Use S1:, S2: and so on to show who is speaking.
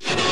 S1: you.